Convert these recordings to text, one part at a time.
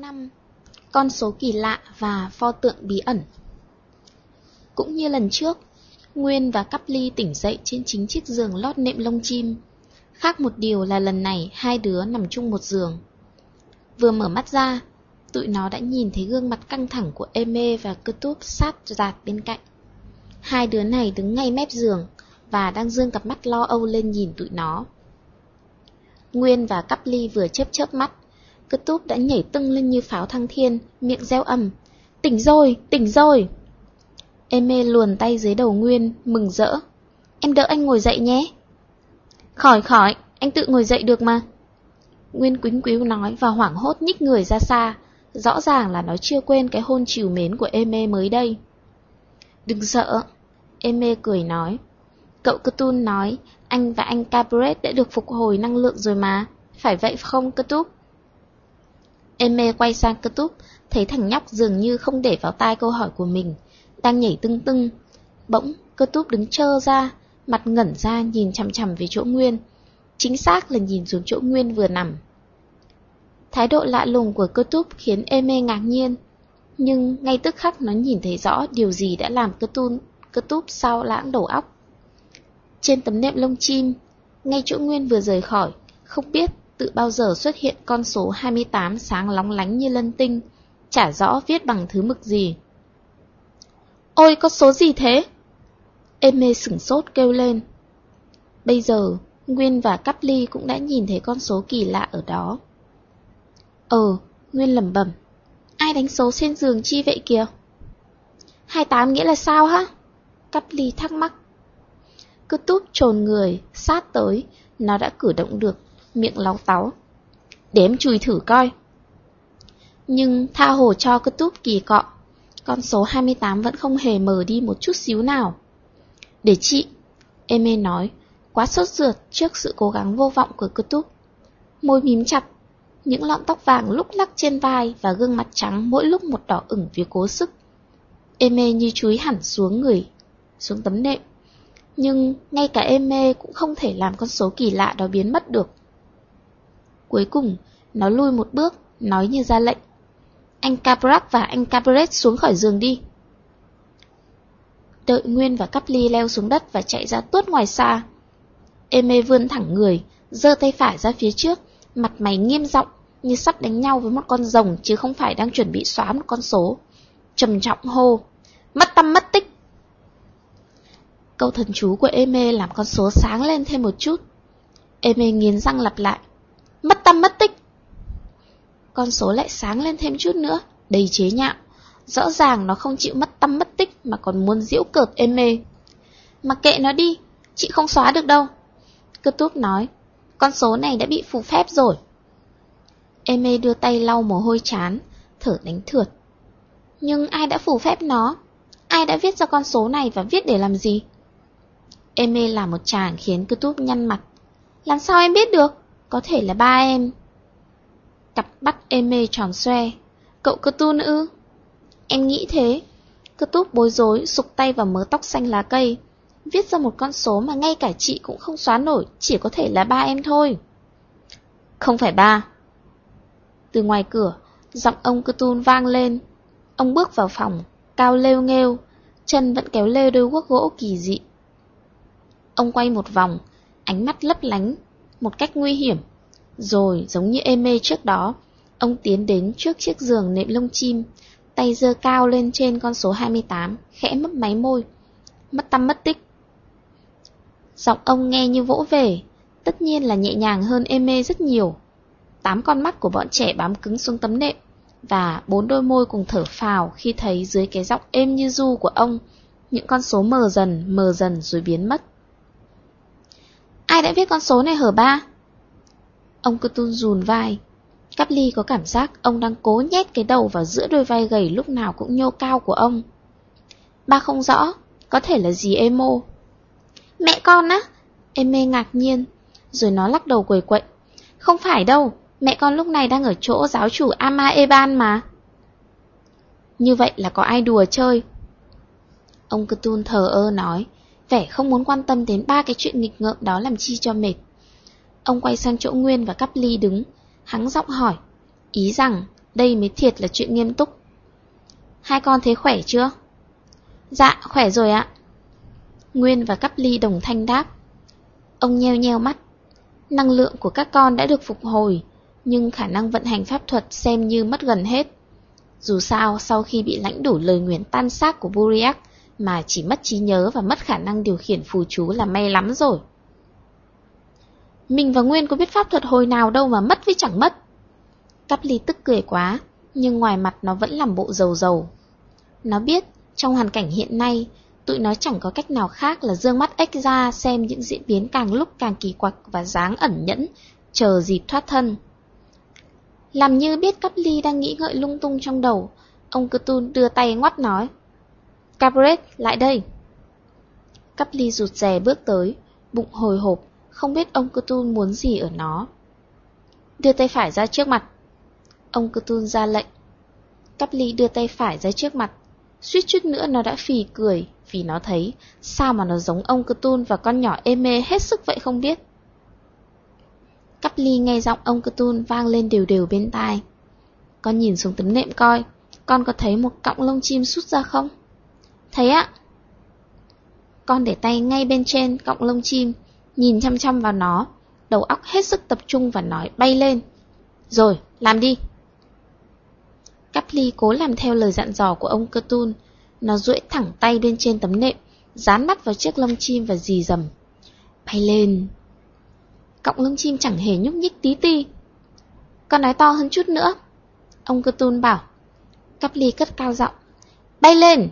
5. Con số kỳ lạ và pho tượng bí ẩn Cũng như lần trước, Nguyên và Cắp Ly tỉnh dậy trên chính chiếc giường lót nệm lông chim. Khác một điều là lần này hai đứa nằm chung một giường. Vừa mở mắt ra, tụi nó đã nhìn thấy gương mặt căng thẳng của Eme và cơ túp sát giạt bên cạnh. Hai đứa này đứng ngay mép giường và đang dương cặp mắt lo âu lên nhìn tụi nó. Nguyên và Cắp Ly vừa chớp chớp mắt, cơ túp đã nhảy tưng lên như pháo thăng thiên, miệng reo ầm. Tỉnh rồi, tỉnh rồi! Em mê luồn tay dưới đầu Nguyên, mừng rỡ. Em đỡ anh ngồi dậy nhé. Khỏi khỏi, anh tự ngồi dậy được mà. Nguyên quính quíu nói và hoảng hốt nhích người ra xa. Rõ ràng là nó chưa quên cái hôn chiều mến của em mê mới đây. Đừng sợ. em mê cười nói. Cậu Cthulhu nói, anh và anh Cabaret đã được phục hồi năng lượng rồi mà. Phải vậy không Cthulhu? Eme quay sang Cthulhu, thấy thằng nhóc dường như không để vào tai câu hỏi của mình. Đang nhảy tưng tưng. Bỗng, Cthulhu đứng trơ ra, mặt ngẩn ra nhìn chằm chằm về chỗ Nguyên. Chính xác là nhìn xuống chỗ Nguyên vừa nằm. Thái độ lạ lùng của cơ túp khiến Eme ngạc nhiên, nhưng ngay tức khắc nó nhìn thấy rõ điều gì đã làm cơ, tun, cơ túp sao lãng đầu óc. Trên tấm nệm lông chim, ngay chỗ Nguyên vừa rời khỏi, không biết tự bao giờ xuất hiện con số 28 sáng lóng lánh như lân tinh, chả rõ viết bằng thứ mực gì. Ôi, có số gì thế? Eme sửng sốt kêu lên. Bây giờ, Nguyên và Cắp Ly cũng đã nhìn thấy con số kỳ lạ ở đó. Ờ, Nguyên lẩm bẩm. Ai đánh số trên giường chi vậy kìa? 28 nghĩa là sao hả? Cắp Ly thắc mắc. Cứ túp trồn người, sát tới, nó đã cử động được, miệng lóng táu. Để em chùi thử coi. Nhưng tha hồ cho cứ túp kỳ cọ, con số 28 vẫn không hề mờ đi một chút xíu nào. Để chị, Eme nói, quá sốt ruột trước sự cố gắng vô vọng của cơ túp. Môi mím chặt, những lọn tóc vàng lúc lắc trên vai và gương mặt trắng mỗi lúc một đỏ ửng vì cố sức. Eme như chúi hẳn xuống người, xuống tấm nệm. Nhưng ngay cả Eme cũng không thể làm con số kỳ lạ đó biến mất được. Cuối cùng, nó lui một bước, nói như ra lệnh. Anh Caprak và anh Capret xuống khỏi giường đi. Đợi Nguyên và Cắp Ly leo xuống đất và chạy ra tuốt ngoài xa. Eme vươn thẳng người, giơ tay phải ra phía trước, mặt mày nghiêm giọng như sắp đánh nhau với một con rồng chứ không phải đang chuẩn bị xóa một con số. Trầm trọng hô, mất tâm mất tích. Câu thần chú của Eme làm con số sáng lên thêm một chút. Eme nghiến răng lặp lại, mất tâm mất tích. Con số lại sáng lên thêm chút nữa, đầy chế nhạo. Rõ ràng nó không chịu mất tâm mất tích mà còn muốn diễu cợt Eme. Mặc kệ nó đi, chị không xóa được đâu. Cơ túc nói, con số này đã bị phù phép rồi. Eme đưa tay lau mồ hôi chán, thở đánh thượt. Nhưng ai đã phù phép nó? Ai đã viết ra con số này và viết để làm gì? Eme là một chàng khiến cơ túc nhăn mặt. Làm sao em biết được? Có thể là ba em. Cặp bắt Eme tròn xoe. Cậu cơ tu nữ? Em nghĩ thế. Cơ túc bối rối, sụp tay vào mớ tóc xanh lá cây. Viết ra một con số mà ngay cả chị cũng không xóa nổi, chỉ có thể là ba em thôi. Không phải ba. Từ ngoài cửa, giọng ông cơ tun vang lên. Ông bước vào phòng, cao lêu nghêu, chân vẫn kéo lê đôi guốc gỗ kỳ dị. Ông quay một vòng, ánh mắt lấp lánh, một cách nguy hiểm. Rồi, giống như ê mê trước đó, ông tiến đến trước chiếc giường nệm lông chim, tay giơ cao lên trên con số 28, khẽ mấp máy môi. Mất tâm mất tích. Giọng ông nghe như vỗ về, tất nhiên là nhẹ nhàng hơn ê mê rất nhiều. Tám con mắt của bọn trẻ bám cứng xuống tấm nệm, và bốn đôi môi cùng thở phào khi thấy dưới cái giọng êm như du của ông, những con số mờ dần, mờ dần rồi biến mất. Ai đã viết con số này hở ba? Ông cứ tun rùn vai. Cắp ly có cảm giác ông đang cố nhét cái đầu vào giữa đôi vai gầy lúc nào cũng nhô cao của ông. Ba không rõ, có thể là gì emo. Mẹ con á? Em mê ngạc nhiên, rồi nó lắc đầu quầy quậy. Không phải đâu, mẹ con lúc này đang ở chỗ giáo chủ Ama Eban mà. Như vậy là có ai đùa chơi? Ông Cthulhu thờ ơ nói, vẻ không muốn quan tâm đến ba cái chuyện nghịch ngợm đó làm chi cho mệt. Ông quay sang chỗ Nguyên và Cắp Ly đứng, hắng giọng hỏi, ý rằng đây mới thiệt là chuyện nghiêm túc. Hai con thấy khỏe chưa? Dạ, khỏe rồi ạ. Nguyên và Cắp Ly đồng thanh đáp. Ông nheo nheo mắt. Năng lượng của các con đã được phục hồi, nhưng khả năng vận hành pháp thuật xem như mất gần hết. Dù sao, sau khi bị lãnh đủ lời nguyền tan xác của Buriak mà chỉ mất trí nhớ và mất khả năng điều khiển phù chú là may lắm rồi. Mình và Nguyên có biết pháp thuật hồi nào đâu mà mất với chẳng mất. Cắp ly tức cười quá, nhưng ngoài mặt nó vẫn làm bộ dầu dầu. Nó biết, trong hoàn cảnh hiện nay, tụi nó chẳng có cách nào khác là dương mắt ếch ra xem những diễn biến càng lúc càng kỳ quặc và dáng ẩn nhẫn, chờ dịp thoát thân. Làm như biết cắp ly đang nghĩ ngợi lung tung trong đầu, ông Cthulhu đưa tay ngoắt nói. Capret, lại đây. Cắp ly rụt rè bước tới, bụng hồi hộp, không biết ông Cthulhu muốn gì ở nó. Đưa tay phải ra trước mặt. Ông Cthulhu ra lệnh. Cắp ly đưa tay phải ra trước mặt. Suýt chút nữa nó đã phì cười vì nó thấy sao mà nó giống ông Cthulhu và con nhỏ ê mê hết sức vậy không biết. Cắp ly nghe giọng ông Cthulhu vang lên đều đều bên tai. Con nhìn xuống tấm nệm coi, con có thấy một cọng lông chim sút ra không? Thấy ạ. Con để tay ngay bên trên cọng lông chim, nhìn chăm chăm vào nó, đầu óc hết sức tập trung và nói bay lên. Rồi, làm đi. Cắp ly cố làm theo lời dặn dò của ông cơ tun. Nó duỗi thẳng tay bên trên tấm nệm, dán mắt vào chiếc lông chim và dì dầm. Bay lên. Cọng lông chim chẳng hề nhúc nhích tí ti. Con nói to hơn chút nữa. Ông cơ tun bảo. Cắp ly cất cao giọng. Bay lên!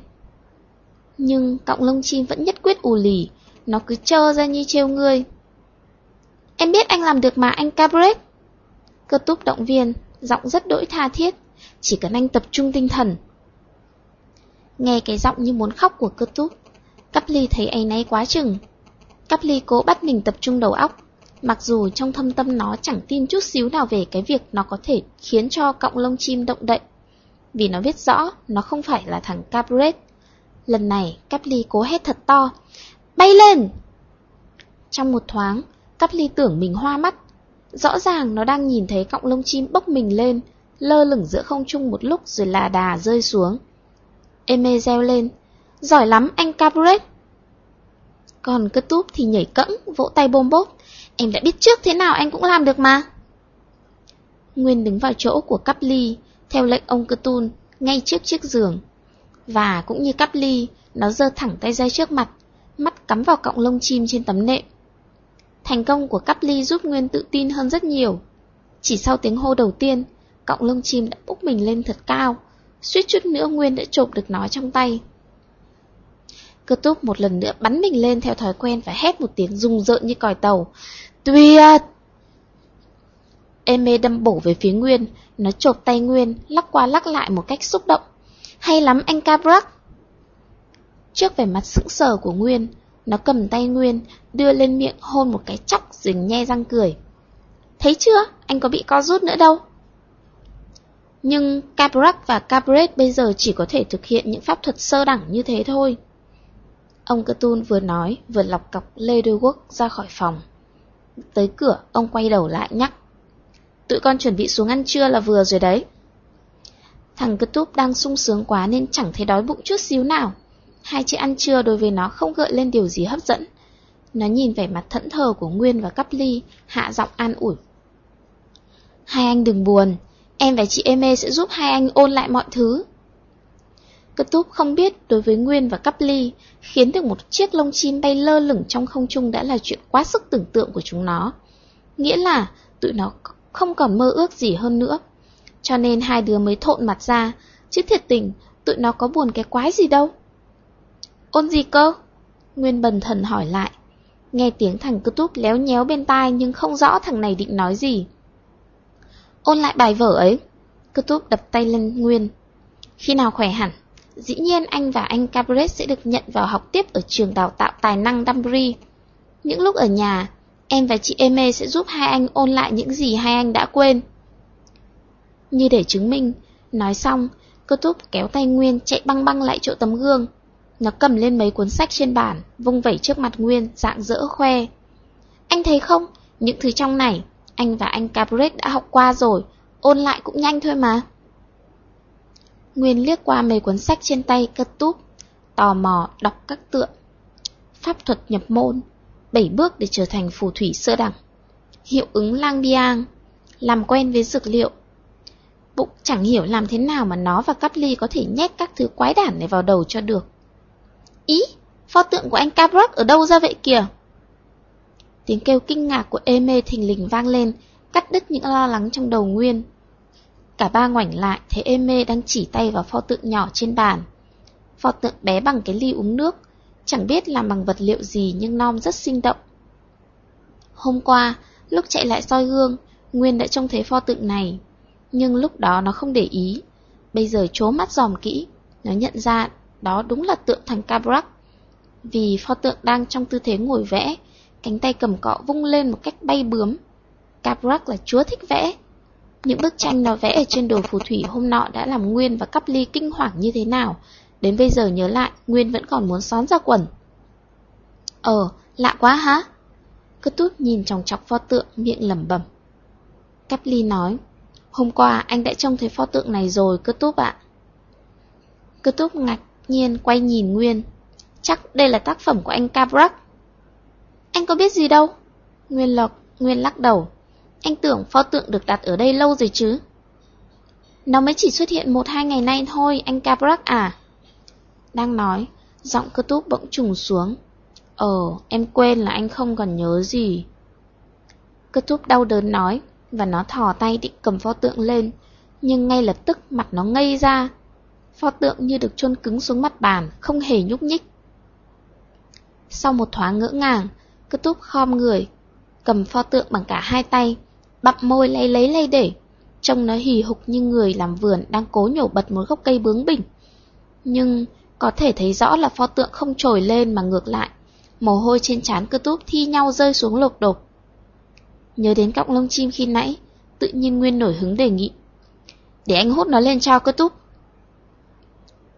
Nhưng cọng lông chim vẫn nhất quyết ù lì, nó cứ trơ ra như trêu ngươi. Em biết anh làm được mà anh Cabret. Cơ túc động viên, giọng rất đỗi tha thiết, chỉ cần anh tập trung tinh thần. Nghe cái giọng như muốn khóc của cơ túc, Cắp ly thấy ấy náy quá chừng. Cắp ly cố bắt mình tập trung đầu óc, mặc dù trong thâm tâm nó chẳng tin chút xíu nào về cái việc nó có thể khiến cho cọng lông chim động đậy. Vì nó biết rõ nó không phải là thằng Cabret. Lần này, Cắp ly cố hét thật to, Bay lên! Trong một thoáng, Cắp ly tưởng mình hoa mắt. Rõ ràng nó đang nhìn thấy cọng lông chim bốc mình lên, lơ lửng giữa không trung một lúc rồi là đà rơi xuống. Eme reo lên. Giỏi lắm anh Cabaret. Còn cơ túp thì nhảy cẫng, vỗ tay bôm bốp. Em đã biết trước thế nào anh cũng làm được mà. Nguyên đứng vào chỗ của Cắp ly, theo lệnh ông cơ tun, ngay trước chiếc giường. Và cũng như Cắp ly, nó giơ thẳng tay ra trước mặt, mắt cắm vào cọng lông chim trên tấm nệm. Thành công của cắp ly giúp Nguyên tự tin hơn rất nhiều. Chỉ sau tiếng hô đầu tiên, cọng lông chim đã bốc mình lên thật cao, suýt chút nữa Nguyên đã chộp được nó trong tay. Cơ túc một lần nữa bắn mình lên theo thói quen và hét một tiếng rung rợn như còi tàu. Tuyệt! Eme đâm bổ về phía Nguyên, nó chộp tay Nguyên, lắc qua lắc lại một cách xúc động. Hay lắm anh Cabrac Trước vẻ mặt sững sờ của Nguyên, nó cầm tay Nguyên, đưa lên miệng hôn một cái chóc rồi nhe răng cười. Thấy chưa, anh có bị co rút nữa đâu. Nhưng Cabrac và Cabret bây giờ chỉ có thể thực hiện những pháp thuật sơ đẳng như thế thôi. Ông Cthulhu vừa nói, vừa lọc cọc Lê Đôi Quốc ra khỏi phòng. Tới cửa, ông quay đầu lại nhắc. Tụi con chuẩn bị xuống ăn trưa là vừa rồi đấy. Thằng Cthulhu đang sung sướng quá nên chẳng thấy đói bụng chút xíu nào. Hai chữ ăn trưa đối với nó không gợi lên điều gì hấp dẫn. Nó nhìn vẻ mặt thẫn thờ của Nguyên và Cắp Ly, hạ giọng an ủi. Hai anh đừng buồn, em và chị Eme sẽ giúp hai anh ôn lại mọi thứ. Cơ túp không biết đối với Nguyên và Cắp Ly, khiến được một chiếc lông chim bay lơ lửng trong không trung đã là chuyện quá sức tưởng tượng của chúng nó. Nghĩa là tụi nó không còn mơ ước gì hơn nữa. Cho nên hai đứa mới thộn mặt ra, chứ thiệt tình, tụi nó có buồn cái quái gì đâu. Ôn gì cơ? Nguyên bần thần hỏi lại. Nghe tiếng thằng cứ túp léo nhéo bên tai nhưng không rõ thằng này định nói gì. Ôn lại bài vở ấy. Cứ túp đập tay lên Nguyên. Khi nào khỏe hẳn, dĩ nhiên anh và anh Cabret sẽ được nhận vào học tiếp ở trường đào tạo tài năng Dumbry. Những lúc ở nhà, em và chị Eme sẽ giúp hai anh ôn lại những gì hai anh đã quên. Như để chứng minh, nói xong, cơ túp kéo tay Nguyên chạy băng băng lại chỗ tấm gương. Nó cầm lên mấy cuốn sách trên bàn, vung vẩy trước mặt Nguyên, dạng dỡ khoe. Anh thấy không, những thứ trong này, anh và anh Cabret đã học qua rồi, ôn lại cũng nhanh thôi mà. Nguyên liếc qua mấy cuốn sách trên tay cơ túp, tò mò đọc các tượng. Pháp thuật nhập môn, bảy bước để trở thành phù thủy sơ đẳng. Hiệu ứng lang biang, làm quen với dược liệu. Bụng chẳng hiểu làm thế nào mà nó và cắp ly có thể nhét các thứ quái đản này vào đầu cho được. Ý, pho tượng của anh Cabrak ở đâu ra vậy kìa? Tiếng kêu kinh ngạc của Eme thình lình vang lên, cắt đứt những lo lắng trong đầu Nguyên. Cả ba ngoảnh lại thấy Eme đang chỉ tay vào pho tượng nhỏ trên bàn. Pho tượng bé bằng cái ly uống nước, chẳng biết làm bằng vật liệu gì nhưng non rất sinh động. Hôm qua, lúc chạy lại soi gương, Nguyên đã trông thấy pho tượng này, nhưng lúc đó nó không để ý. Bây giờ chố mắt dòm kỹ, nó nhận ra đó đúng là tượng thằng Cabrak. Vì pho tượng đang trong tư thế ngồi vẽ, cánh tay cầm cọ vung lên một cách bay bướm. Cabrak là chúa thích vẽ. Những bức tranh nó vẽ ở trên đồ phù thủy hôm nọ đã làm Nguyên và Cắp Ly kinh hoàng như thế nào. Đến bây giờ nhớ lại, Nguyên vẫn còn muốn xón ra quần. Ờ, lạ quá hả? Cứ tút nhìn trong chọc pho tượng, miệng lẩm bẩm. Cắp Ly nói, hôm qua anh đã trông thấy pho tượng này rồi, cơ túp ạ. Cơ túp ngạc nhiên quay nhìn Nguyên. Chắc đây là tác phẩm của anh Cabrac. Anh có biết gì đâu? Nguyên lộc, Nguyên lắc đầu. Anh tưởng pho tượng được đặt ở đây lâu rồi chứ. Nó mới chỉ xuất hiện một hai ngày nay thôi, anh Cabrac à. Đang nói, giọng cơ túp bỗng trùng xuống. Ờ, em quên là anh không còn nhớ gì. Cơ túp đau đớn nói, và nó thò tay định cầm pho tượng lên, nhưng ngay lập tức mặt nó ngây ra. Pho tượng như được chôn cứng xuống mặt bàn, không hề nhúc nhích. Sau một thoáng ngỡ ngàng, cứ túp khom người, cầm pho tượng bằng cả hai tay, bặm môi lay lấy lay để, trông nó hì hục như người làm vườn đang cố nhổ bật một gốc cây bướng bỉnh. Nhưng có thể thấy rõ là pho tượng không trồi lên mà ngược lại, mồ hôi trên trán cơ túp thi nhau rơi xuống lục đục. Nhớ đến cọng lông chim khi nãy, tự nhiên Nguyên nổi hứng đề nghị. Để anh hút nó lên cho cơ túp.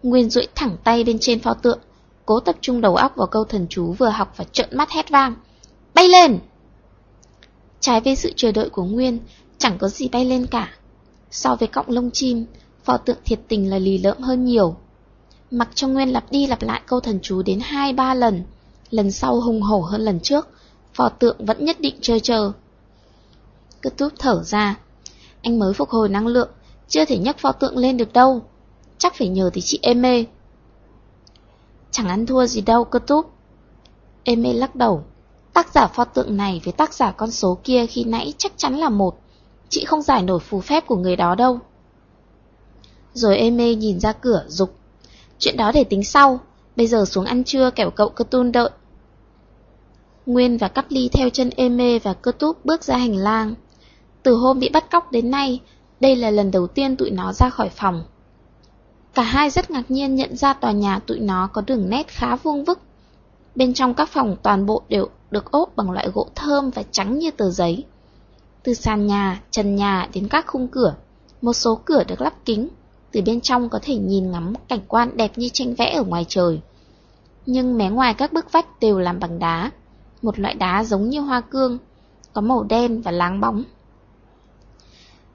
Nguyên duỗi thẳng tay bên trên pho tượng, cố tập trung đầu óc vào câu thần chú vừa học và trợn mắt hét vang. Bay lên! Trái với sự chờ đợi của Nguyên, chẳng có gì bay lên cả. So với cọng lông chim, pho tượng thiệt tình là lì lợm hơn nhiều. Mặc cho Nguyên lặp đi lặp lại câu thần chú đến hai ba lần, lần sau hùng hổ hơn lần trước, pho tượng vẫn nhất định chơi chờ. Cứ túp thở ra, anh mới phục hồi năng lượng, chưa thể nhấc pho tượng lên được đâu. Chắc phải nhờ thì chị em mê. Chẳng ăn thua gì đâu cơ túp. Em mê lắc đầu. Tác giả pho tượng này với tác giả con số kia khi nãy chắc chắn là một. Chị không giải nổi phù phép của người đó đâu. Rồi em mê nhìn ra cửa, dục Chuyện đó để tính sau, bây giờ xuống ăn trưa kẻo cậu cơ tun đợi. Nguyên và Cắp Ly theo chân êm mê và cơ túp bước ra hành lang. Từ hôm bị bắt cóc đến nay, đây là lần đầu tiên tụi nó ra khỏi phòng. Cả hai rất ngạc nhiên nhận ra tòa nhà tụi nó có đường nét khá vuông vức. Bên trong các phòng toàn bộ đều được ốp bằng loại gỗ thơm và trắng như tờ giấy. Từ sàn nhà, trần nhà đến các khung cửa, một số cửa được lắp kính, từ bên trong có thể nhìn ngắm cảnh quan đẹp như tranh vẽ ở ngoài trời. Nhưng mé ngoài các bức vách đều làm bằng đá, một loại đá giống như hoa cương, có màu đen và láng bóng.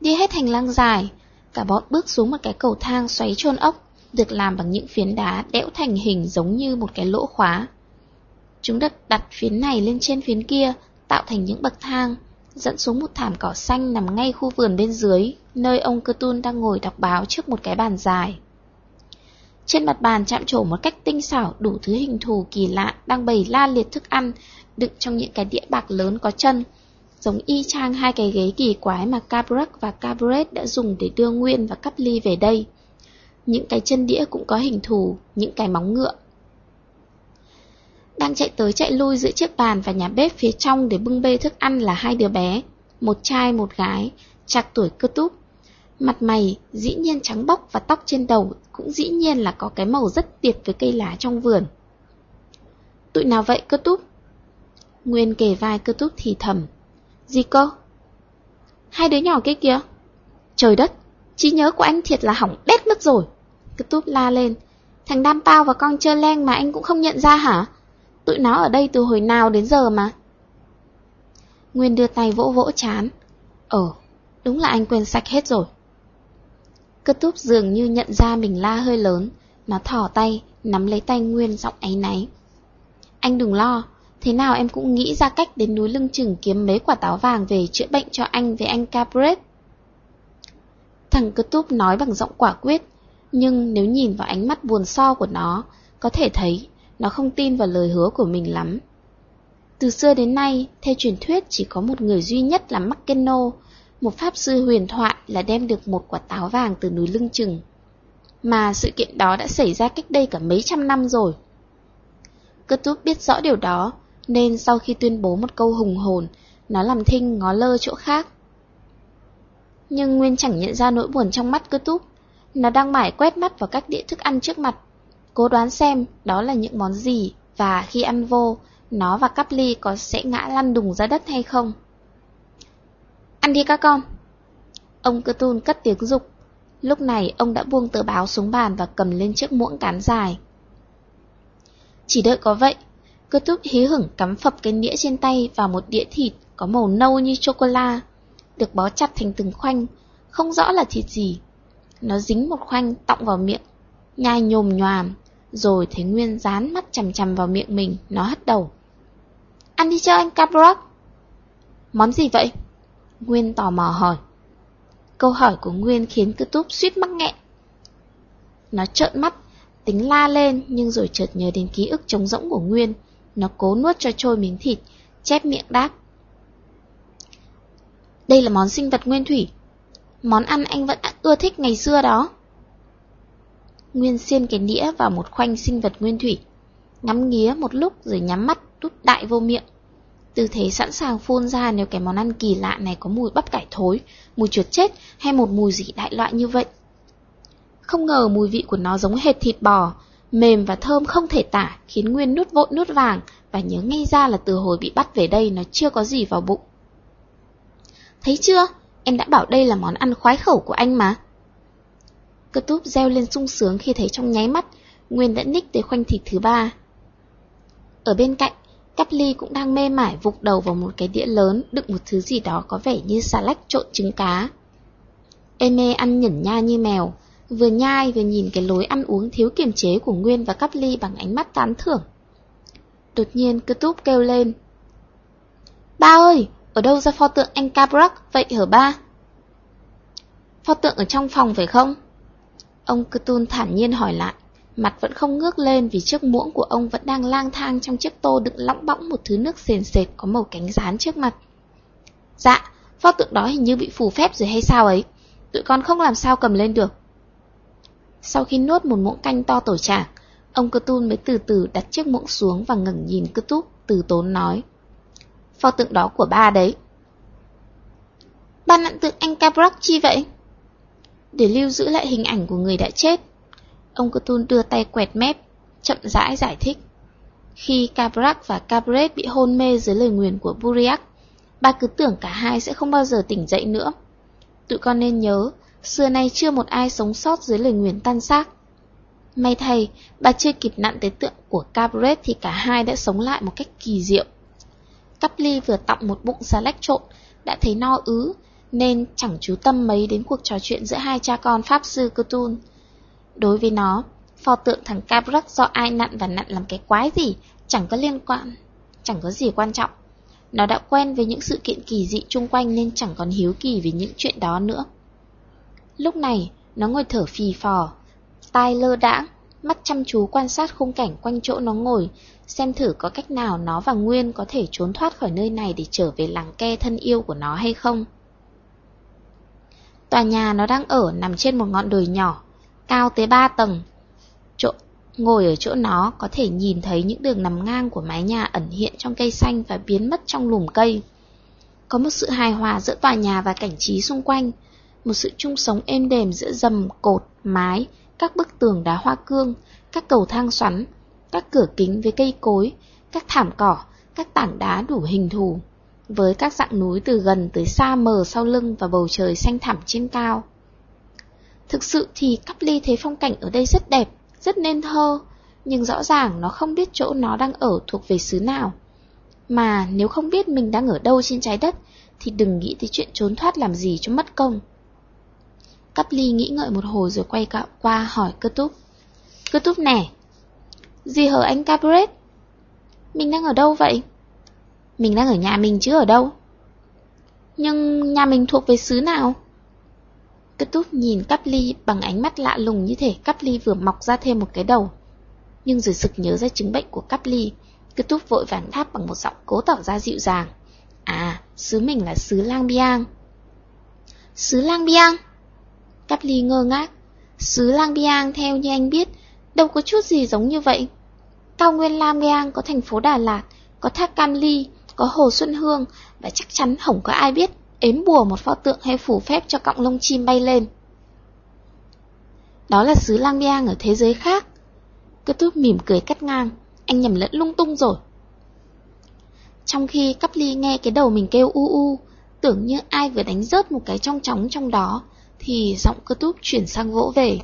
Đi hết hành lang dài, cả bọn bước xuống một cái cầu thang xoáy trôn ốc, được làm bằng những phiến đá đẽo thành hình giống như một cái lỗ khóa. Chúng đặt đặt phiến này lên trên phiến kia, tạo thành những bậc thang, dẫn xuống một thảm cỏ xanh nằm ngay khu vườn bên dưới, nơi ông Cơ Tun đang ngồi đọc báo trước một cái bàn dài. Trên mặt bàn chạm trổ một cách tinh xảo đủ thứ hình thù kỳ lạ đang bày la liệt thức ăn, đựng trong những cái đĩa bạc lớn có chân, giống y chang hai cái ghế kỳ quái mà Cabrak và Cabret đã dùng để đưa Nguyên và Cắp Ly về đây. Những cái chân đĩa cũng có hình thù, những cái móng ngựa. Đang chạy tới chạy lui giữa chiếc bàn và nhà bếp phía trong để bưng bê thức ăn là hai đứa bé, một trai một gái, chạc tuổi cơ túp. Mặt mày dĩ nhiên trắng bóc và tóc trên đầu cũng dĩ nhiên là có cái màu rất tiệt với cây lá trong vườn. Tụi nào vậy cơ túp? Nguyên kề vai cơ túp thì thầm. Gì cơ? Hai đứa nhỏ kia kìa. Trời đất, trí nhớ của anh thiệt là hỏng đét mất rồi. Cứ túp la lên. Thằng Đam Pao và con Chơ Len mà anh cũng không nhận ra hả? Tụi nó ở đây từ hồi nào đến giờ mà. Nguyên đưa tay vỗ vỗ chán. Ờ, đúng là anh quên sạch hết rồi. Cơ túp dường như nhận ra mình la hơi lớn, nó thỏ tay, nắm lấy tay Nguyên giọng áy náy. Anh đừng lo, thế nào em cũng nghĩ ra cách đến núi lưng chừng kiếm mấy quả táo vàng về chữa bệnh cho anh với anh Capret. Thằng cơ túp nói bằng giọng quả quyết, nhưng nếu nhìn vào ánh mắt buồn so của nó, có thể thấy nó không tin vào lời hứa của mình lắm. Từ xưa đến nay, theo truyền thuyết chỉ có một người duy nhất là Makeno, một pháp sư huyền thoại là đem được một quả táo vàng từ núi lưng chừng. Mà sự kiện đó đã xảy ra cách đây cả mấy trăm năm rồi. Cơ túp biết rõ điều đó, nên sau khi tuyên bố một câu hùng hồn, nó làm thinh ngó lơ chỗ khác. Nhưng Nguyên chẳng nhận ra nỗi buồn trong mắt cơ túp. Nó đang mải quét mắt vào các đĩa thức ăn trước mặt, cố đoán xem đó là những món gì và khi ăn vô, nó và cắp ly có sẽ ngã lăn đùng ra đất hay không. Ăn đi các con. Ông cơ tun cất tiếng dục. Lúc này ông đã buông tờ báo xuống bàn và cầm lên chiếc muỗng cán dài. Chỉ đợi có vậy, cơ túc hí hửng cắm phập cái nĩa trên tay vào một đĩa thịt có màu nâu như chocolate, được bó chặt thành từng khoanh, không rõ là thịt gì. Nó dính một khoanh tọng vào miệng, nhai nhồm nhòm, rồi thấy Nguyên dán mắt chằm chằm vào miệng mình, nó hất đầu. Ăn đi cho anh Caprock. Món gì vậy? Nguyên tò mò hỏi. Câu hỏi của Nguyên khiến cứ túp suýt mắc nghẹn. Nó trợn mắt, tính la lên nhưng rồi chợt nhớ đến ký ức trống rỗng của Nguyên. Nó cố nuốt cho trôi miếng thịt, chép miệng đáp. Đây là món sinh vật nguyên thủy. Món ăn anh vẫn ưa thích ngày xưa đó. Nguyên xiên cái đĩa vào một khoanh sinh vật nguyên thủy. Ngắm nghía một lúc rồi nhắm mắt đút đại vô miệng. Tư thế sẵn sàng phun ra nếu cái món ăn kỳ lạ này có mùi bắp cải thối, mùi chuột chết hay một mùi gì đại loại như vậy. Không ngờ mùi vị của nó giống hệt thịt bò, mềm và thơm không thể tả, khiến Nguyên nuốt vội nuốt vàng và nhớ ngay ra là từ hồi bị bắt về đây nó chưa có gì vào bụng. Thấy chưa? Em đã bảo đây là món ăn khoái khẩu của anh mà. Cơ túp reo lên sung sướng khi thấy trong nháy mắt, Nguyên đã ních tới khoanh thịt thứ ba. Ở bên cạnh, Cắp ly cũng đang mê mải vụt đầu vào một cái đĩa lớn đựng một thứ gì đó có vẻ như xà lách trộn trứng cá. Eme ăn nhẩn nha như mèo, vừa nhai vừa nhìn cái lối ăn uống thiếu kiềm chế của Nguyên và Cắp ly bằng ánh mắt tán thưởng. Đột nhiên cứ túp kêu lên. Ba ơi, ở đâu ra pho tượng anh Cabrac vậy hở ba? Pho tượng ở trong phòng phải không? Ông Cthulhu thản nhiên hỏi lại, mặt vẫn không ngước lên vì chiếc muỗng của ông vẫn đang lang thang trong chiếc tô đựng lõng bõng một thứ nước sền sệt có màu cánh rán trước mặt. Dạ, pho tượng đó hình như bị phù phép rồi hay sao ấy, tụi con không làm sao cầm lên được. Sau khi nuốt một muỗng canh to tổ chạc, ông Cthulhu mới từ từ đặt chiếc muỗng xuống và ngẩng nhìn Cthulhu từ tốn nói. Pho tượng đó của ba đấy. Ba nặn tượng anh Cabrock chi vậy? để lưu giữ lại hình ảnh của người đã chết. Ông Cthulhu đưa tay quẹt mép, chậm rãi giải thích. Khi Cabrak và Cabret bị hôn mê dưới lời nguyền của Buriak, ba cứ tưởng cả hai sẽ không bao giờ tỉnh dậy nữa. Tụi con nên nhớ, xưa nay chưa một ai sống sót dưới lời nguyền tan xác. May thay, bà chưa kịp nặn tới tượng của Cabaret thì cả hai đã sống lại một cách kỳ diệu. Cắp ly vừa tọng một bụng xà lách trộn, đã thấy no ứ, nên chẳng chú tâm mấy đến cuộc trò chuyện giữa hai cha con Pháp Sư Cthulhu. Đối với nó, pho tượng thằng Cabaret do ai nặn và nặn làm cái quái gì, chẳng có liên quan, chẳng có gì quan trọng. Nó đã quen với những sự kiện kỳ dị chung quanh nên chẳng còn hiếu kỳ về những chuyện đó nữa. Lúc này, nó ngồi thở phì phò, tai lơ đãng, mắt chăm chú quan sát khung cảnh quanh chỗ nó ngồi, xem thử có cách nào nó và Nguyên có thể trốn thoát khỏi nơi này để trở về làng ke thân yêu của nó hay không. Tòa nhà nó đang ở nằm trên một ngọn đồi nhỏ, cao tới 3 tầng. Chỗ ngồi ở chỗ nó có thể nhìn thấy những đường nằm ngang của mái nhà ẩn hiện trong cây xanh và biến mất trong lùm cây. Có một sự hài hòa giữa tòa nhà và cảnh trí xung quanh, một sự chung sống êm đềm giữa dầm, cột, mái, các bức tường đá hoa cương, các cầu thang xoắn, các cửa kính với cây cối, các thảm cỏ, các tảng đá đủ hình thù với các dạng núi từ gần tới xa mờ sau lưng và bầu trời xanh thẳm trên cao. Thực sự thì Cắp Ly thấy phong cảnh ở đây rất đẹp, rất nên thơ, nhưng rõ ràng nó không biết chỗ nó đang ở thuộc về xứ nào. Mà nếu không biết mình đang ở đâu trên trái đất, thì đừng nghĩ tới chuyện trốn thoát làm gì cho mất công. Cắp ly nghĩ ngợi một hồi rồi quay cạo qua hỏi cơ túc. Cơ túc nè, gì hở anh Cabret? Mình đang ở đâu vậy? Mình đang ở nhà mình chứ ở đâu? Nhưng nhà mình thuộc về xứ nào? Cơ túc nhìn cắp ly bằng ánh mắt lạ lùng như thể cắp ly vừa mọc ra thêm một cái đầu. Nhưng rồi sực nhớ ra chứng bệnh của cắp ly, cơ túc vội vàng đáp bằng một giọng cố tỏ ra dịu dàng. À, xứ mình là xứ Lang Biang. Xứ Lang Biang? Cát ly ngơ ngác. Xứ Lang Biang theo như anh biết, đâu có chút gì giống như vậy. Cao nguyên Lam Biang có thành phố Đà Lạt, có thác Cam Ly, có hồ Xuân Hương, và chắc chắn không có ai biết ếm bùa một pho tượng hay phủ phép cho cọng lông chim bay lên. Đó là xứ lang biang ở thế giới khác. Cơ túc mỉm cười cắt ngang, anh nhầm lẫn lung tung rồi. Trong khi cắp ly nghe cái đầu mình kêu u u, tưởng như ai vừa đánh rớt một cái trong chóng trong đó, thì giọng cơ túc chuyển sang vỗ về.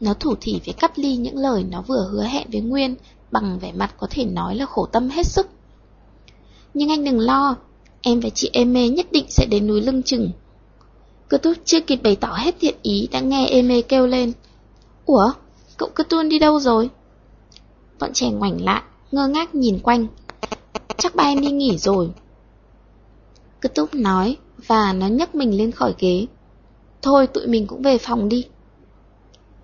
Nó thủ thỉ với cắt ly những lời nó vừa hứa hẹn với Nguyên bằng vẻ mặt có thể nói là khổ tâm hết sức. Nhưng anh đừng lo, em và chị Eme nhất định sẽ đến núi lưng chừng. Cơ túc chưa kịp bày tỏ hết thiện ý đã nghe Eme kêu lên. Ủa, cậu cơ tuôn đi đâu rồi? Bọn trẻ ngoảnh lại, ngơ ngác nhìn quanh. Chắc ba em đi nghỉ rồi. Cơ túc nói, và nó nhấc mình lên khỏi ghế. Thôi tụi mình cũng về phòng đi.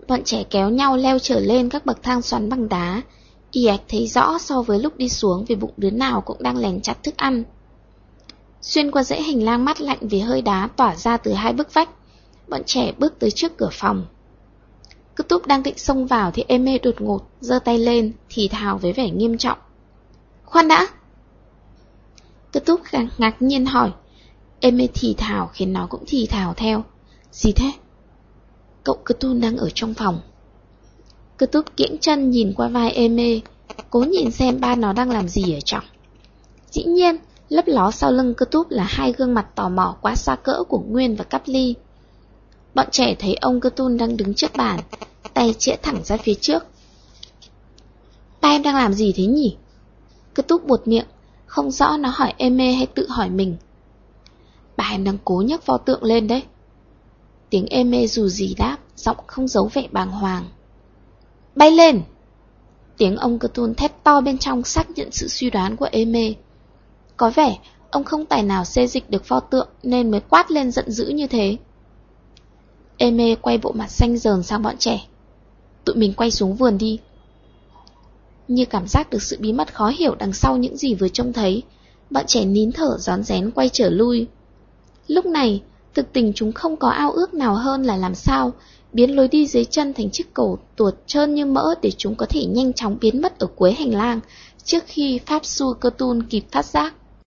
Bọn trẻ kéo nhau leo trở lên các bậc thang xoắn bằng đá. Y ạch thấy rõ so với lúc đi xuống vì bụng đứa nào cũng đang lèn chặt thức ăn. Xuyên qua dãy hành lang mắt lạnh vì hơi đá tỏa ra từ hai bức vách, bọn trẻ bước tới trước cửa phòng. Cứ túc đang định xông vào thì êm mê đột ngột, giơ tay lên, thì thào với vẻ nghiêm trọng. Khoan đã! Cứ túc ngạc nhiên hỏi. Êm mê thì thào khiến nó cũng thì thào theo. Gì thế? Cậu cơ tu đang ở trong phòng. Cơ túc kiễng chân nhìn qua vai ê mê, cố nhìn xem ba nó đang làm gì ở trong. Dĩ nhiên, Lấp ló sau lưng cơ túp là hai gương mặt tò mò quá xa cỡ của Nguyên và Cắp Ly. Bọn trẻ thấy ông cơ tun đang đứng trước bàn, tay chĩa thẳng ra phía trước. Ba em đang làm gì thế nhỉ? Cơ túp buột miệng, không rõ nó hỏi ê mê hay tự hỏi mình. Ba em đang cố nhấc pho tượng lên đấy. Tiếng êm mê dù gì đáp, giọng không giấu vẻ bàng hoàng. Bay lên! Tiếng ông cơ tuôn thét to bên trong xác nhận sự suy đoán của êm mê. Có vẻ ông không tài nào xê dịch được pho tượng nên mới quát lên giận dữ như thế. Eme quay bộ mặt xanh dờn sang bọn trẻ. Tụi mình quay xuống vườn đi. Như cảm giác được sự bí mật khó hiểu đằng sau những gì vừa trông thấy, bọn trẻ nín thở gión rén quay trở lui. Lúc này, thực tình chúng không có ao ước nào hơn là làm sao biến lối đi dưới chân thành chiếc cầu tuột trơn như mỡ để chúng có thể nhanh chóng biến mất ở cuối hành lang trước khi Pháp Su Cơ Tun kịp phát giác.